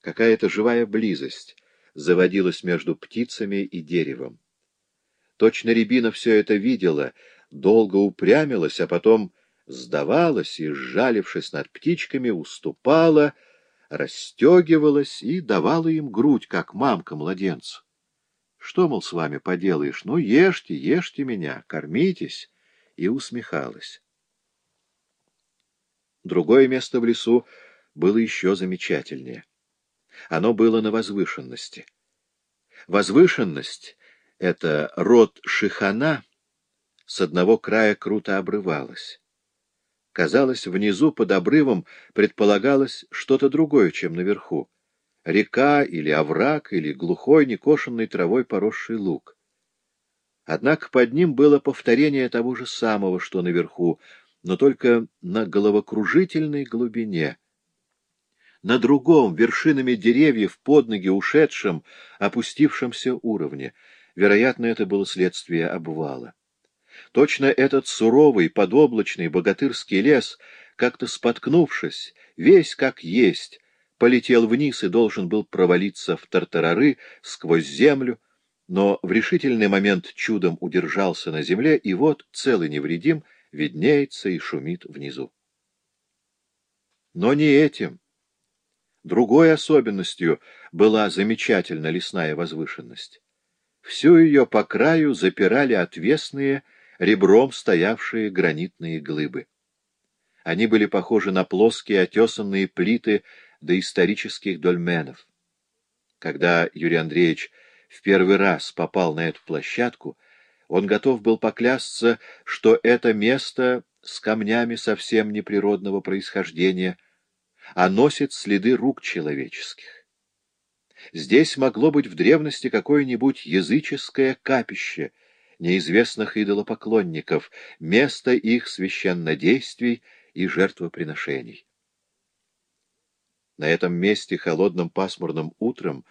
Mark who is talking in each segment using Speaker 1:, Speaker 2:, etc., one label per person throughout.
Speaker 1: Какая-то живая близость заводилась между птицами и деревом. Точно рябина все это видела, долго упрямилась, а потом сдавалась и, сжалившись над птичками, уступала, расстегивалась и давала им грудь, как мамка младенцу. Что, мол, с вами поделаешь? Ну, ешьте, ешьте меня, кормитесь. И усмехалась. Другое место в лесу было еще замечательнее. Оно было на возвышенности. Возвышенность — это род шихана, с одного края круто обрывалась. Казалось, внизу под обрывом предполагалось что-то другое, чем наверху. Река или овраг, или глухой, некошенной травой поросший луг. Однако под ним было повторение того же самого, что наверху, но только на головокружительной глубине. На другом, вершинами деревьев, под ноги ушедшем, опустившемся уровне. Вероятно, это было следствие обвала. Точно этот суровый, подоблачный, богатырский лес, как-то споткнувшись, весь как есть, полетел вниз и должен был провалиться в тартарары сквозь землю, но в решительный момент чудом удержался на земле, и вот, целый невредим, виднеется и шумит внизу. Но не этим. Другой особенностью была замечательна лесная возвышенность. Всю ее по краю запирали отвесные, ребром стоявшие гранитные глыбы. Они были похожи на плоские отесанные плиты доисторических дольменов. Когда Юрий Андреевич в первый раз попал на эту площадку, он готов был поклясться, что это место с камнями совсем неприродного происхождения, а носит следы рук человеческих. Здесь могло быть в древности какое-нибудь языческое капище неизвестных идолопоклонников, место их священнодействий и жертвоприношений. На этом месте холодным пасмурным утром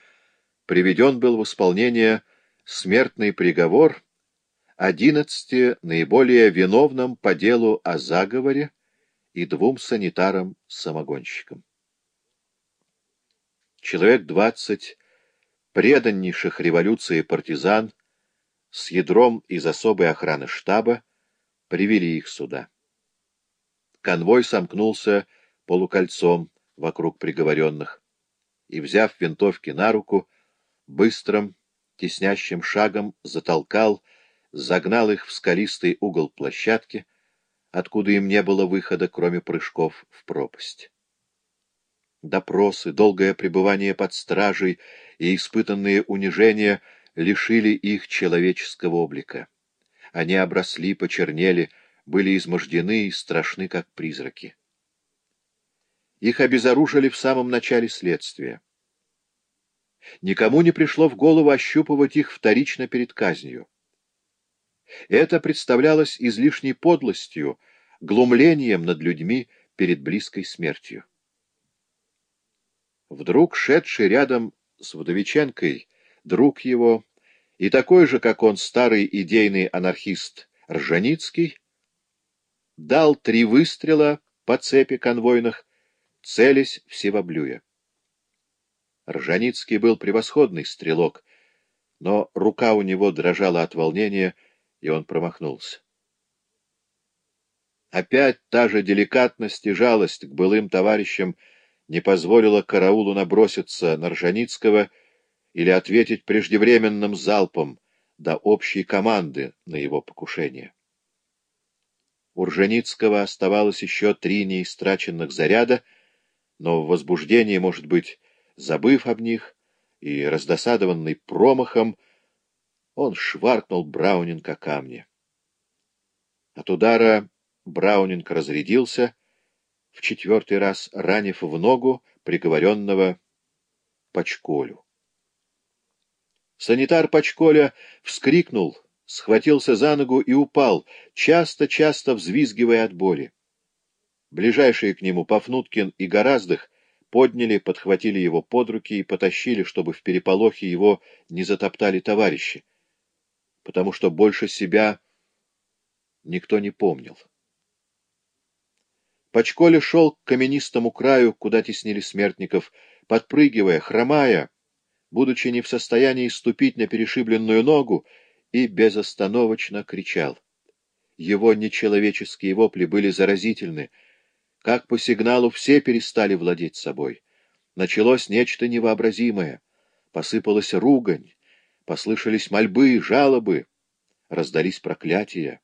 Speaker 1: приведен был в исполнение смертный приговор одиннадцати наиболее виновным по делу о заговоре и двум санитарам-самогонщикам. Человек двадцать преданнейших революции партизан с ядром из особой охраны штаба привели их сюда. Конвой сомкнулся полукольцом вокруг приговоренных и, взяв винтовки на руку, быстрым, теснящим шагом затолкал, загнал их в скалистый угол площадки, откуда им не было выхода, кроме прыжков в пропасть. Допросы, долгое пребывание под стражей и испытанные унижения лишили их человеческого облика. Они обросли, почернели, были измождены и страшны, как призраки. Их обезоружили в самом начале следствия. Никому не пришло в голову ощупывать их вторично перед казнью. Это представлялось излишней подлостью, глумлением над людьми перед близкой смертью. Вдруг шедший рядом с Вдовиченкой друг его и такой же, как он, старый идейный анархист Ржаницкий, дал три выстрела по цепи конвойных, целясь в Севоблюя. Ржаницкий был превосходный стрелок, но рука у него дрожала от волнения, и он промахнулся. Опять та же деликатность и жалость к былым товарищам не позволила караулу наброситься на Ржаницкого или ответить преждевременным залпом до общей команды на его покушение. У Ржаницкого оставалось еще три неистраченных заряда, но в возбуждении, может быть, забыв об них и раздосадованный промахом, он шваркнул Браунинг о камни. От удара Браунинг разрядился, в четвертый раз ранив в ногу приговоренного Пачколю. Санитар Пачколя вскрикнул, схватился за ногу и упал, часто-часто взвизгивая от боли. Ближайшие к нему Пафнуткин и Гораздых подняли, подхватили его под руки и потащили, чтобы в переполохе его не затоптали товарищи потому что больше себя никто не помнил. Пачколи шел к каменистому краю, куда теснили смертников, подпрыгивая, хромая, будучи не в состоянии ступить на перешибленную ногу, и безостановочно кричал. Его нечеловеческие вопли были заразительны. Как по сигналу все перестали владеть собой. Началось нечто невообразимое. Посыпалась ругань, послышались мольбы, жалобы, раздались проклятия.